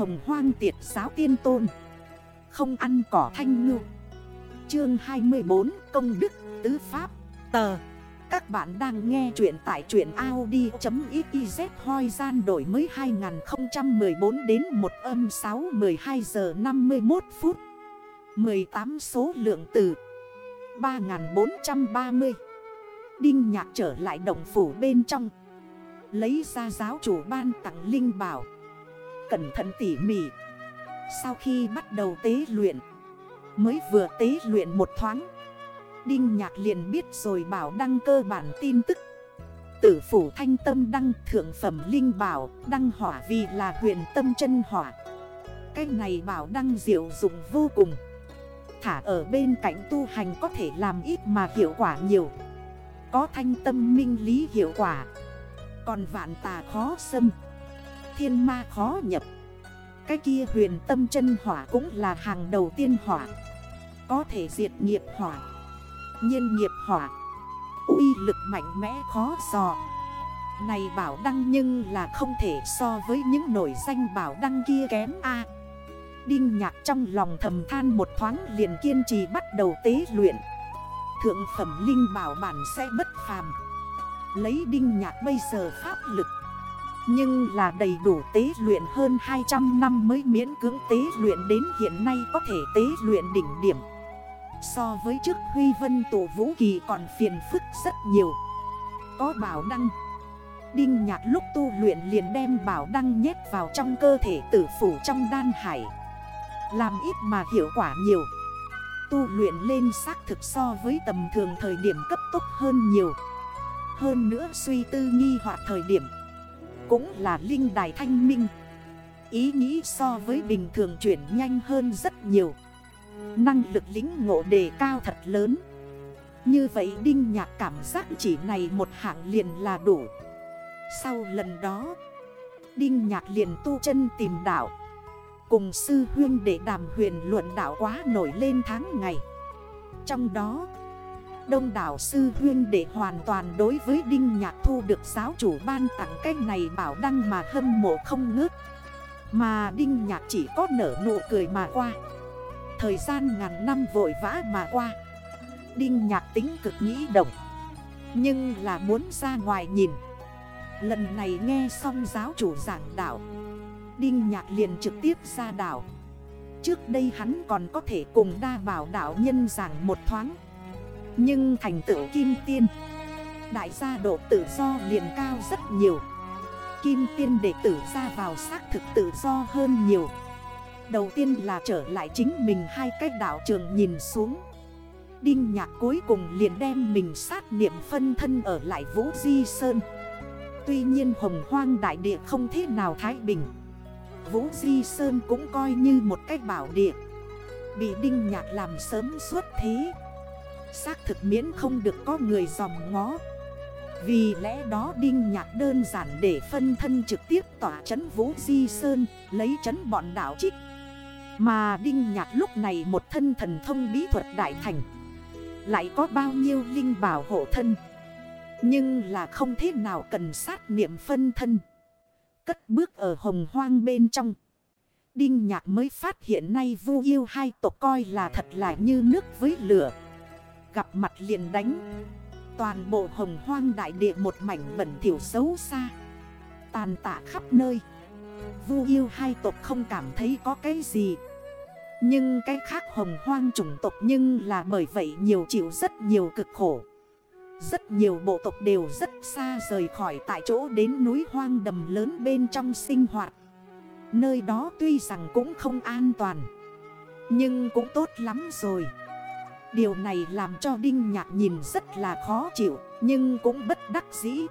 Hồng hoang tiệt giáo tiên tôn. Không ăn cỏ thanh ngư. Chương 24 Công đức, tứ pháp Tờ Các bạn đang nghe chuyện tại chuyện Audi.xyz hoi gian đổi mới 2014 đến 1 âm 6 12 giờ 51 phút. 18 số lượng từ 3430 Đinh nhạc trở lại đồng phủ bên trong. Lấy ra giáo chủ ban tặng linh bảo. Cẩn thận tỉ mỉ. Sau khi bắt đầu tế luyện, Mới vừa tế luyện một thoáng, Đinh nhạc liền biết rồi bảo đăng cơ bản tin tức. Tử phủ thanh tâm đăng thượng phẩm linh bảo, Đăng hỏa vì là huyền tâm chân hỏa. Cái này bảo đăng diệu dụng vô cùng. Thả ở bên cạnh tu hành có thể làm ít mà hiệu quả nhiều. Có thanh tâm minh lý hiệu quả. Còn vạn tà khó xâm. Thiên ma khó nhập. Cái kia huyền tâm chân hỏa cũng là hàng đầu tiên hỏa. Có thể diệt nghiệp hỏa, Nhiên nghiệp hỏa. Uy lực mạnh mẽ khó dò. Này bảo đăng nhưng là không thể so với những nổi danh bảo đăng kia kém a. Đinh nhạc trong lòng thầm than một thoáng liền kiên trì bắt đầu tế luyện. Thượng phẩm linh bảo bản sẽ bất phàm. Lấy đinh nhạc bây giờ pháp lực nhưng là đầy đủ tế luyện hơn 200 năm mới miễn cưỡng tế luyện đến hiện nay có thể tế luyện đỉnh điểm. So với trước Huy Vân tổ vũ kỳ còn phiền phức rất nhiều. Có bảo đăng. Đinh nhạc lúc tu luyện liền đem bảo đăng nhét vào trong cơ thể tử phủ trong đan hải. Làm ít mà hiệu quả nhiều. Tu luyện lên xác thực so với tầm thường thời điểm cấp tốc hơn nhiều. Hơn nữa suy tư nghi hoặc thời điểm. Cũng là linh đài thanh minh. Ý nghĩ so với bình thường chuyển nhanh hơn rất nhiều. Năng lực lính ngộ đề cao thật lớn. Như vậy Đinh Nhạc cảm giác chỉ này một hạng liền là đủ. Sau lần đó, Đinh Nhạc liền tu chân tìm đạo. Cùng sư huyên để đàm huyền luận đạo quá nổi lên tháng ngày. Trong đó Đông đảo sư huyên để hoàn toàn đối với Đinh Nhạc thu được giáo chủ ban tặng cách này bảo đăng mà hâm mộ không ngớt. Mà Đinh Nhạc chỉ có nở nụ cười mà qua. Thời gian ngàn năm vội vã mà qua. Đinh nhạc tính cực nghĩ động. Nhưng là muốn ra ngoài nhìn. Lần này nghe xong giáo chủ giảng đạo. Đinh nhạc liền trực tiếp ra đảo Trước đây hắn còn có thể cùng đa bảo đảo nhân giảng một thoáng. Nhưng thành tựu kim tiên. Đại gia độ tự do liền cao rất nhiều. Kim tiên đệ tử ra vào xác thực tự do hơn nhiều. Đầu tiên là trở lại chính mình hai cách đảo trường nhìn xuống. Đinh nhạc cuối cùng liền đem mình sát niệm phân thân ở lại Vũ Di Sơn. Tuy nhiên hồng hoang đại địa không thế nào thái bình. Vũ Di Sơn cũng coi như một cách bảo địa. Bị Đinh Nhạc làm sớm suốt thế. Xác thực miễn không được có người dòng ngó. Vì lẽ đó Đinh Nhạc đơn giản để phân thân trực tiếp tỏa chấn Vũ Di Sơn, Lấy chấn bọn đảo trích. Mà Đinh Nhạc lúc này một thân thần thông bí thuật đại thành. Lại có bao nhiêu linh bảo hộ thân. Nhưng là không thế nào cần sát niệm phân thân. Cất bước ở hồng hoang bên trong. Đinh Nhạc mới phát hiện nay vu yêu hai tộc coi là thật là như nước với lửa. Gặp mặt liền đánh. Toàn bộ hồng hoang đại địa một mảnh bẩn thiểu xấu xa. Tàn tạ khắp nơi. Vu yêu hai tộc không cảm thấy có cái gì. Nhưng cái khác hồng hoang chủng tộc nhưng là bởi vậy nhiều chịu rất nhiều cực khổ. Rất nhiều bộ tộc đều rất xa rời khỏi tại chỗ đến núi hoang đầm lớn bên trong sinh hoạt. Nơi đó tuy rằng cũng không an toàn, Nhưng cũng tốt lắm rồi. Điều này làm cho Đinh Nhạc nhìn rất là khó chịu, Nhưng cũng bất đắc dĩ.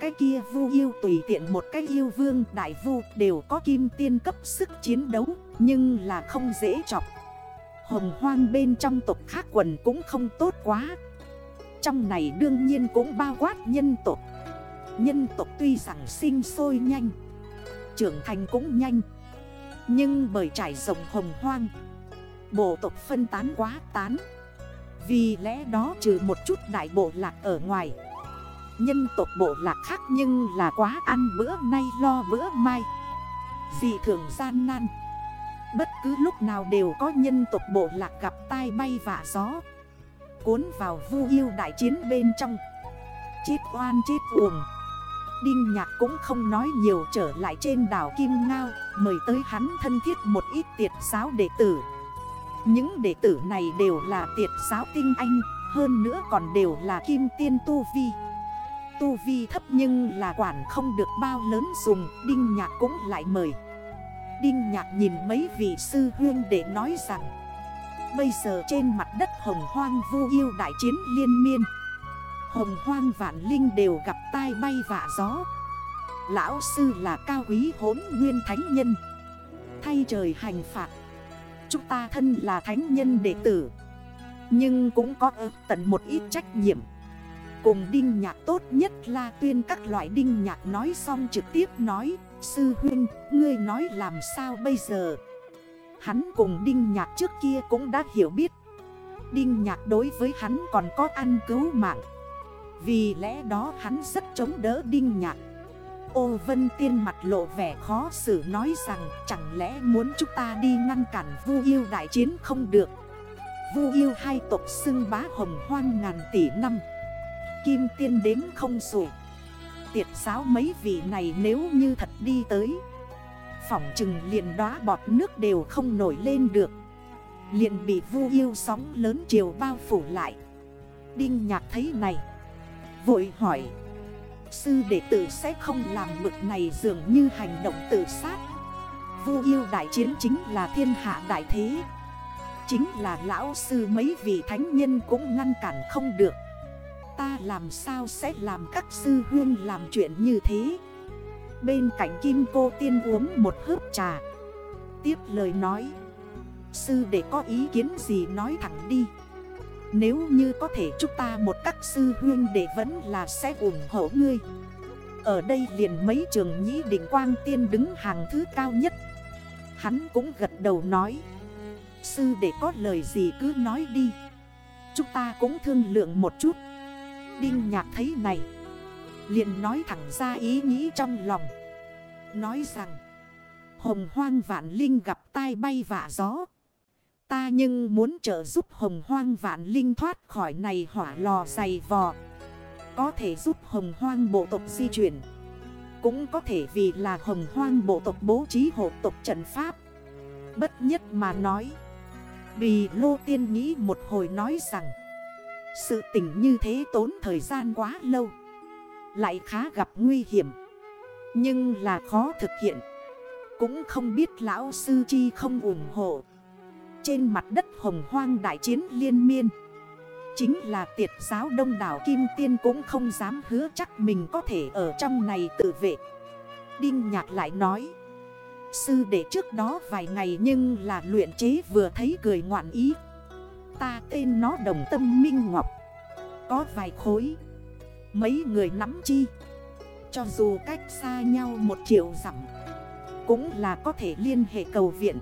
Cái kia vu yêu tùy tiện một cái yêu vương, đại vu đều có kim tiên cấp sức chiến đấu, nhưng là không dễ chọc. Hồng hoang bên trong tộc khác quần cũng không tốt quá. Trong này đương nhiên cũng bao quát nhân tộc. Nhân tộc tuy rằng sinh sôi nhanh, Trưởng thành cũng nhanh, Nhưng bởi trải rộng hồng hoang Bộ tộc phân tán quá tán. Vì lẽ đó trừ một chút đại bộ lạc ở ngoài. Nhân tộc bộ lạc khác nhưng là quá ăn bữa nay lo bữa mai. Dị thường gian nan. Bất cứ lúc nào đều có nhân tộc bộ lạc gặp tai bay vạ gió. Cuốn vào vu yêu đại chiến bên trong. Chết oan chết uổng. Đinh Nhạc cũng không nói nhiều trở lại trên đảo Kim Ngao, Mời tới hắn thân thiết một ít tiệt giáo đệ tử. Những đệ tử này đều là tiệt giáo tinh anh, Hơn nữa còn đều là kim tiên tu vi. Tu vi thấp nhưng là quản không được bao lớn dùng, Đinh Nhạc cũng lại mời. Đinh Nhạc nhìn mấy vị sư huyên để nói rằng, Bây giờ trên mặt đất hồng hoang vu yêu đại chiến liên miên. Hồng hoang vạn linh đều gặp tai bay vạ gió. Lão sư là cao quý hốn nguyên thánh nhân. Thay trời hành phạt Chúng ta thân là thánh nhân đệ tử. Nhưng cũng có ước tận một ít trách nhiệm. Cùng đinh nhạc tốt nhất là tuyên các loại đinh nhạc nói xong trực tiếp nói Sư huynh, ngươi nói làm sao bây giờ? Hắn cùng đinh nhạc trước kia cũng đã hiểu biết. Đinh nhạc đối với hắn còn có ăn cứu mạng. Vì lẽ đó hắn rất chống đỡ đinh nhạc. Ô vân tiên mặt lộ vẻ khó xử nói rằng Chẳng lẽ muốn chúng ta đi ngăn cản vu yêu đại chiến không được? Vu yêu hai tộc xưng bá hồng hoang ngàn tỷ năm. Kim tiên đếm không sủi Tiệt giáo mấy vị này nếu như thật đi tới, Phỏng chừng liền đóa bọt nước đều không nổi lên được. Liền bị vu yêu sóng lớn chiều bao phủ lại. Đinh nhạc thấy này, Vội hỏi Sư đệ tử sẽ không làm mực này dường như hành động tự sát. Vu yêu đại chiến chính là thiên hạ đại thế. Chính là lão sư mấy vị thánh nhân cũng ngăn cản không được. Ta làm sao sẽ làm các sư huyên làm chuyện như thế? Bên cạnh kim cô tiên uống một hớp trà. Tiếp lời nói. Sư đệ có ý kiến gì nói thẳng đi nếu như có thể chúng ta một các sư huyên để vẫn là sẽ ủng hộ ngươi. Ở đây liền mấy trường nhĩ định quang tiên đứng hàng thứ cao nhất. Hắn cũng gật đầu nói, Sư để có lời gì cứ nói đi. Chúng ta cũng thương lượng một chút. Đinh nhạc thấy này, liền nói thẳng ra ý nghĩ trong lòng. Nói rằng, Hồng hoang vạn linh gặp tai bay vạ gió Ta nhưng muốn trợ giúp hồng hoang vạn linh thoát khỏi này hỏa lò dày vò. Có thể giúp hồng hoang bộ tộc di chuyển. Cũng có thể vì là hồng hoang bộ tộc bố trí hộ tộc trận pháp. Bất nhất mà nói. Vì Lô Tiên nghĩ một hồi nói rằng. Sự tình như thế tốn thời gian quá lâu. Lại khá gặp nguy hiểm. Nhưng là khó thực hiện. Cũng không biết lão sư chi không ủng hộ. Trên mặt đất hồng hoang đại chiến liên miên. Chính là tiệt giáo đông đảo Kim Tiên cũng không dám hứa chắc mình có thể ở trong này tự vệ. Đinh Nhạc lại nói, Sư đệ trước đó vài ngày nhưng là luyện chế vừa thấy cười ngoạn ý. Ta tên nó đồng tâm minh ngọc. Có vài khối, Mấy người nắm chi. Cho dù cách xa nhau một triệu dặm, Cũng là có thể liên hệ cầu viện.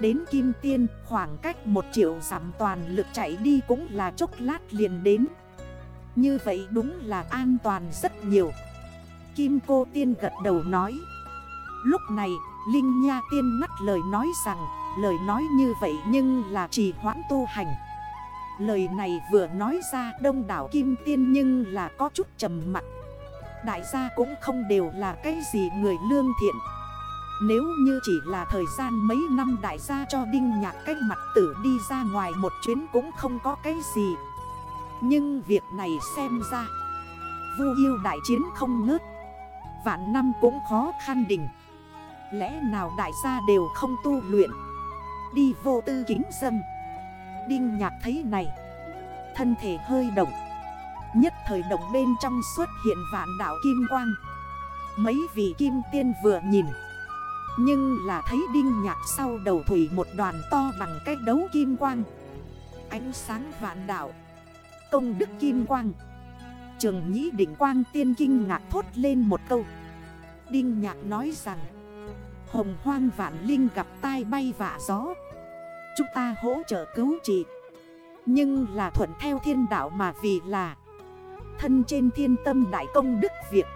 Đến Kim Tiên, khoảng cách một triệu giảm toàn lực chạy đi cũng là chốc lát liền đến. Như vậy đúng là an toàn rất nhiều. Kim Cô Tiên gật đầu nói. Lúc này, Linh Nha Tiên ngắt lời nói rằng, Lời nói như vậy nhưng là chỉ hoãn tu hành. Lời này vừa nói ra đông đảo Kim Tiên nhưng là có chút trầm mặt Đại gia cũng không đều là cái gì người lương thiện nếu như chỉ là thời gian mấy năm đại gia cho Đinh Nhạc cách mặt tử đi ra ngoài một chuyến cũng không có cái gì. Nhưng việc này xem ra, Vu yêu đại chiến không ngớt, Vạn năm cũng khó khăn đỉnh. Lẽ nào đại gia đều không tu luyện, Đi vô tư kính dâm? Đinh Nhạc thấy này, Thân thể hơi động, Nhất thời động bên trong xuất hiện vạn đảo kim quang. Mấy vị kim tiên vừa nhìn nhưng là thấy đinh nhạc sau đầu thủy một đoàn to bằng cái đấu kim quang. Ánh sáng vạn đạo. Công đức kim quang. Trường nhĩ đỉnh quang tiên kinh ngạc thốt lên một câu. Đinh nhạc nói rằng, Hồng hoang vạn linh gặp tai bay vạ gió. Chúng ta hỗ trợ cứu trị. Nhưng là thuận theo thiên đạo mà vì là Thân trên thiên tâm đại công đức việt.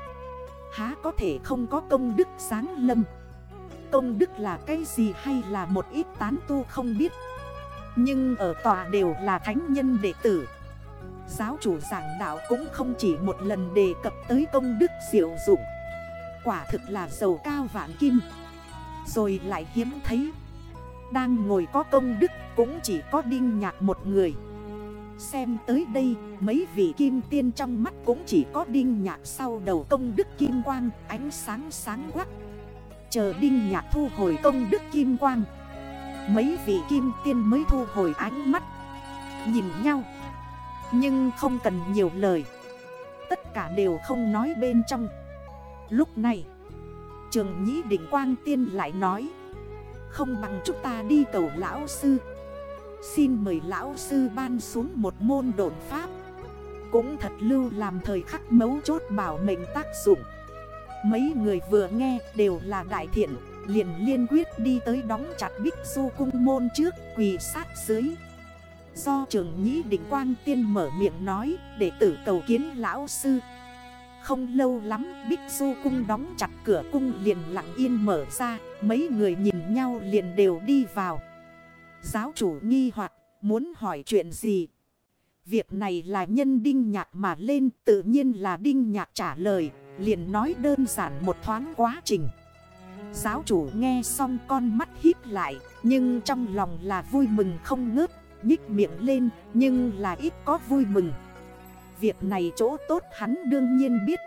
Há có thể không có công đức sáng lâm? Công đức là cái gì hay là một ít tán tu không biết. Nhưng ở tòa đều là thánh nhân đệ tử. Giáo chủ giảng đạo cũng không chỉ một lần đề cập tới công đức diệu dụng. Quả thực là giàu cao vạn kim. Rồi lại hiếm thấy. Đang ngồi có công đức cũng chỉ có đinh nhạc một người. Xem tới đây, mấy vị kim tiên trong mắt cũng chỉ có đinh nhạc sau đầu công đức kim quang, ánh sáng sáng quắc. Chờ đinh nhạc thu hồi công đức kim quang. Mấy vị kim tiên mới thu hồi ánh mắt, Nhìn nhau. Nhưng không cần nhiều lời. Tất cả đều không nói bên trong. Lúc này, Trường Nhĩ Định Quang Tiên lại nói, Không bằng chúng ta đi cầu lão sư. Xin mời lão sư ban xuống một môn độn pháp. Cũng thật lưu làm thời khắc mấu chốt bảo mệnh tác dụng. Mấy người vừa nghe đều là đại thiện. Liền liên quyết đi tới đóng chặt bích du cung môn trước, quỳ sát dưới. Do trường nhĩ định quang tiên mở miệng nói Để tử cầu kiến lão sư. Không lâu lắm, bích du cung đóng chặt cửa cung liền lặng yên mở ra. Mấy người nhìn nhau liền đều đi vào. Giáo chủ nghi hoặc, muốn hỏi chuyện gì? Việc này là nhân đinh nhạc mà lên, tự nhiên là đinh nhạc trả lời. Liền nói đơn giản một thoáng quá trình. Giáo chủ nghe xong con mắt híp lại, Nhưng trong lòng là vui mừng không ngớt, Nhích miệng lên, nhưng là ít có vui mừng. Việc này chỗ tốt hắn đương nhiên biết,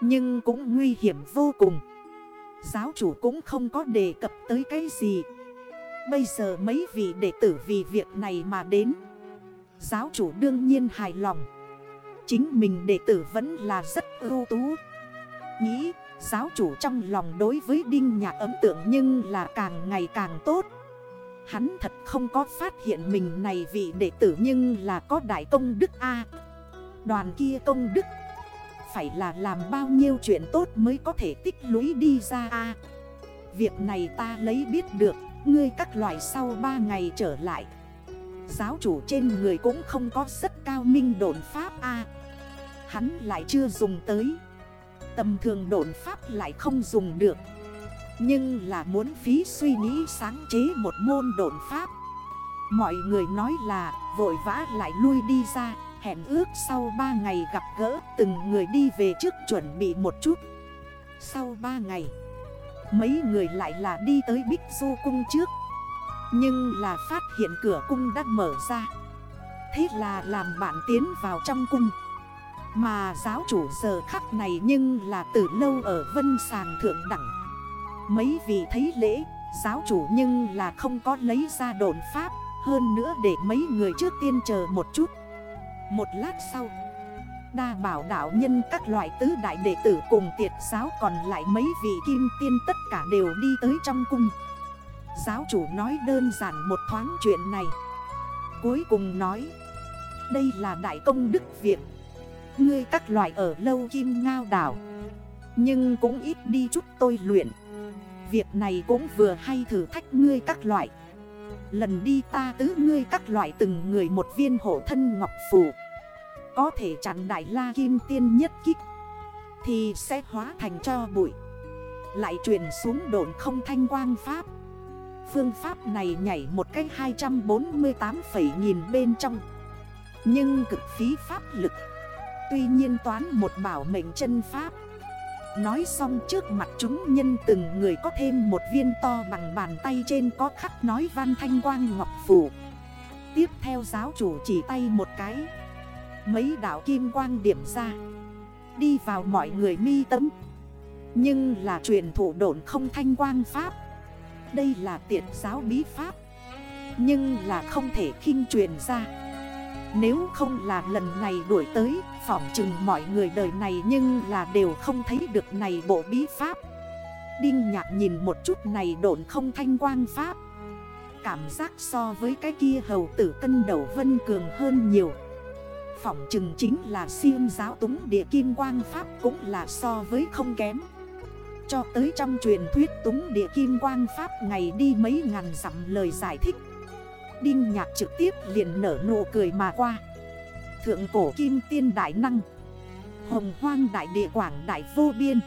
Nhưng cũng nguy hiểm vô cùng. Giáo chủ cũng không có đề cập tới cái gì. Bây giờ mấy vị đệ tử vì việc này mà đến. Giáo chủ đương nhiên hài lòng. Chính mình đệ tử vẫn là rất ưu tú. Nghĩ, giáo chủ trong lòng đối với Đinh Nhạc ấn tượng nhưng là càng ngày càng tốt. Hắn thật không có phát hiện mình này vị đệ tử nhưng là có đại công đức A. Đoàn kia công đức, Phải là làm bao nhiêu chuyện tốt mới có thể tích lũy đi ra A. Việc này ta lấy biết được, Ngươi các loại sau 3 ngày trở lại Giáo chủ trên người cũng không có rất cao minh độn pháp A. Hắn lại chưa dùng tới. Tầm thường độn pháp lại không dùng được. Nhưng là muốn phí suy nghĩ sáng chế một môn độn pháp. Mọi người nói là vội vã lại lui đi ra, Hẹn ước sau 3 ngày gặp gỡ từng người đi về trước chuẩn bị một chút. Sau 3 ngày, Mấy người lại là đi tới Bích Du Cung trước. Nhưng là phát hiện cửa cung đã mở ra. Thế là làm bạn tiến vào trong cung. Mà giáo chủ giờ khắc này nhưng là từ lâu ở vân sàng thượng đẳng. Mấy vị thấy lễ, Giáo chủ nhưng là không có lấy ra đồn pháp, Hơn nữa để mấy người trước tiên chờ một chút. Một lát sau, Đa bảo đạo nhân các loại tứ đại đệ tử cùng tiệt giáo còn lại mấy vị kim tiên tất cả đều đi tới trong cung. Giáo chủ nói đơn giản một thoáng chuyện này. Cuối cùng nói, Đây là đại công đức việc Ngươi các loại ở lâu kim ngao đảo Nhưng cũng ít đi chút tôi luyện. Việc này cũng vừa hay thử thách ngươi các loại. Lần đi ta tứ ngươi các loại từng người một viên hộ thân ngọc phù. Có thể chặn đại la kim tiên nhất kích, Thì sẽ hóa thành cho bụi. Lại truyền xuống độn không thanh quang pháp. Phương pháp này nhảy một cách 248 phẩy nghìn bên trong. Nhưng cực phí pháp lực. Tuy nhiên toán một bảo mệnh chân pháp. Nói xong trước mặt chúng nhân từng người có thêm một viên to bằng bàn tay trên có khắc nói văn thanh quang ngọc phủ Tiếp theo giáo chủ chỉ tay một cái. Mấy đảo kim quang điểm ra. Đi vào mọi người mi tâm. Nhưng là truyền thủ độn không thanh quang pháp. Đây là tiệt giáo bí pháp. Nhưng là không thể khinh truyền ra. Nếu không là lần này đuổi tới, Phỏng chừng mọi người đời này Nhưng là đều không thấy được này bộ bí pháp. Đinh nhạc nhìn một chút này độn không thanh quang pháp. Cảm giác so với cái kia hầu tử cân đầu vân cường hơn nhiều. Phỏng chừng chính là siêu giáo túng địa kim quang pháp cũng là so với không kém. Cho tới trong truyền thuyết túng địa kim quang pháp ngày đi mấy ngàn dặm lời giải thích. Đinh nhạc trực tiếp liền nở nụ cười mà qua. Thượng cổ kim tiên đại năng, Hồng hoang đại địa quảng đại vô biên.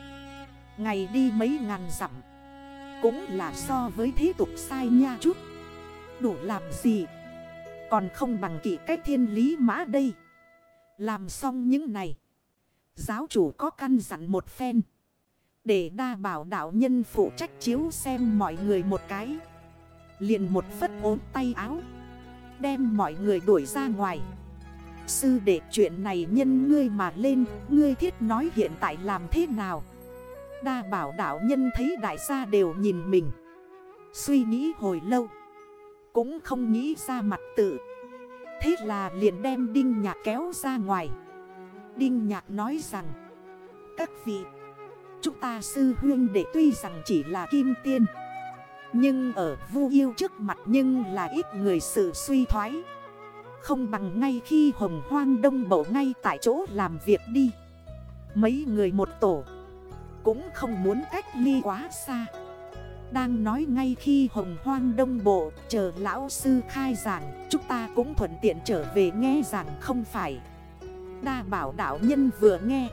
Ngày đi mấy ngàn dặm, Cũng là so với thế tục sai nha chút. Đủ làm gì? Còn không bằng kỷ cách thiên lý mã đây. Làm xong những này, Giáo chủ có căn dặn một phen. Để đa bảo đạo nhân phụ trách chiếu xem mọi người một cái. Liền một phất ốm tay áo, Đem mọi người đuổi ra ngoài. Sư để chuyện này nhân ngươi mà lên, Ngươi thiết nói hiện tại làm thế nào? Đa bảo đạo nhân thấy đại gia đều nhìn mình, Suy nghĩ hồi lâu, Cũng không nghĩ ra mặt tự. Thế là liền đem Đinh Nhạc kéo ra ngoài. Đinh Nhạc nói rằng, Các vị Chúng ta sư huyên để tuy rằng chỉ là kim tiên, Nhưng ở vu yêu trước mặt nhưng là ít người sự suy thoái. Không bằng ngay khi hồng hoang đông bộ ngay tại chỗ làm việc đi. Mấy người một tổ Cũng không muốn cách ly quá xa. Đang nói ngay khi hồng hoang đông bộ Chờ lão sư khai giảng, Chúng ta cũng thuận tiện trở về nghe giảng không phải. Đa bảo đạo nhân vừa nghe.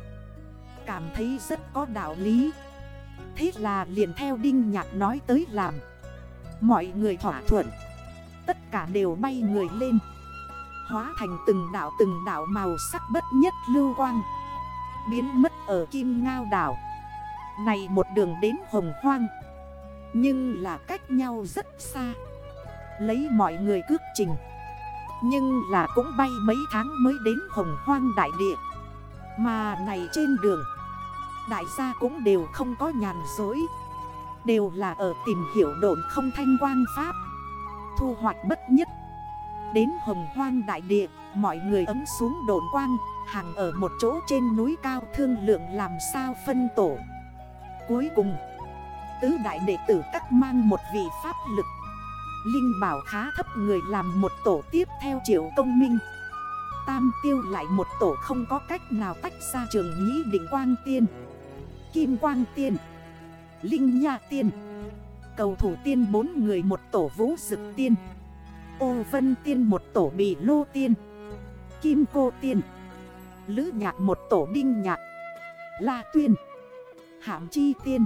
Cảm thấy rất có đạo lý. Thế là liền theo Đinh Nhạc nói tới làm. Mọi người thỏa thuận. Tất cả đều bay người lên. Hóa thành từng đảo từng đảo màu sắc bất nhất lưu quang. Biến mất ở kim ngao đảo. Này một đường đến hồng hoang. Nhưng là cách nhau rất xa. Lấy mọi người cước trình. Nhưng là cũng bay mấy tháng mới đến hồng hoang đại địa. Mà này trên đường Đại gia cũng đều không có nhàn dối Đều là ở tìm hiểu độn không thanh quang pháp. Thu hoạch bất nhất. Đến hồng hoang đại địa, Mọi người ấm xuống độn quang, Hàng ở một chỗ trên núi cao thương lượng làm sao phân tổ. Cuối cùng, Tứ đại đệ tử cắt mang một vị pháp lực. Linh bảo khá thấp người làm một tổ tiếp theo triệu công minh. Tam tiêu lại một tổ không có cách nào tách ra trường nhĩ định quang tiên. Kim quang tiên, Linh Nha Tiên, Cầu thủ tiên bốn người một tổ vũ dực tiên, Ô Vân Tiên một tổ bì lô tiên, Kim Cô Tiên, Lữ Nhạc một tổ đinh nhạc, La Tuyên Hạm Chi Tiên,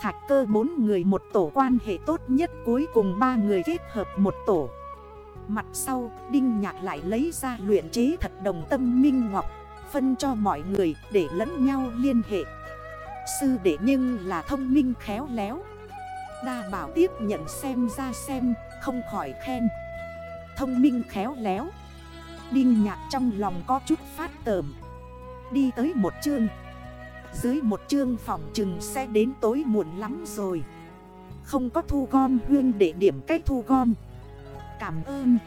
Thạch cơ bốn người một tổ quan hệ tốt nhất cuối cùng ba người kết hợp một tổ. Mặt sau, Đinh Nhạc lại lấy ra luyện chế thật đồng tâm minh ngọc, Phân cho mọi người để lẫn nhau liên hệ. Sư đệ nhưng là thông minh khéo léo. Đa bảo tiếp nhận xem ra xem, Không khỏi khen. Thông minh khéo léo. Đinh nhạc trong lòng có chút phát tờm Đi tới một chương. Dưới một chương phòng chừng sẽ đến tối muộn lắm rồi. Không có thu gom huyên để điểm cách thu gom. Cảm ơn.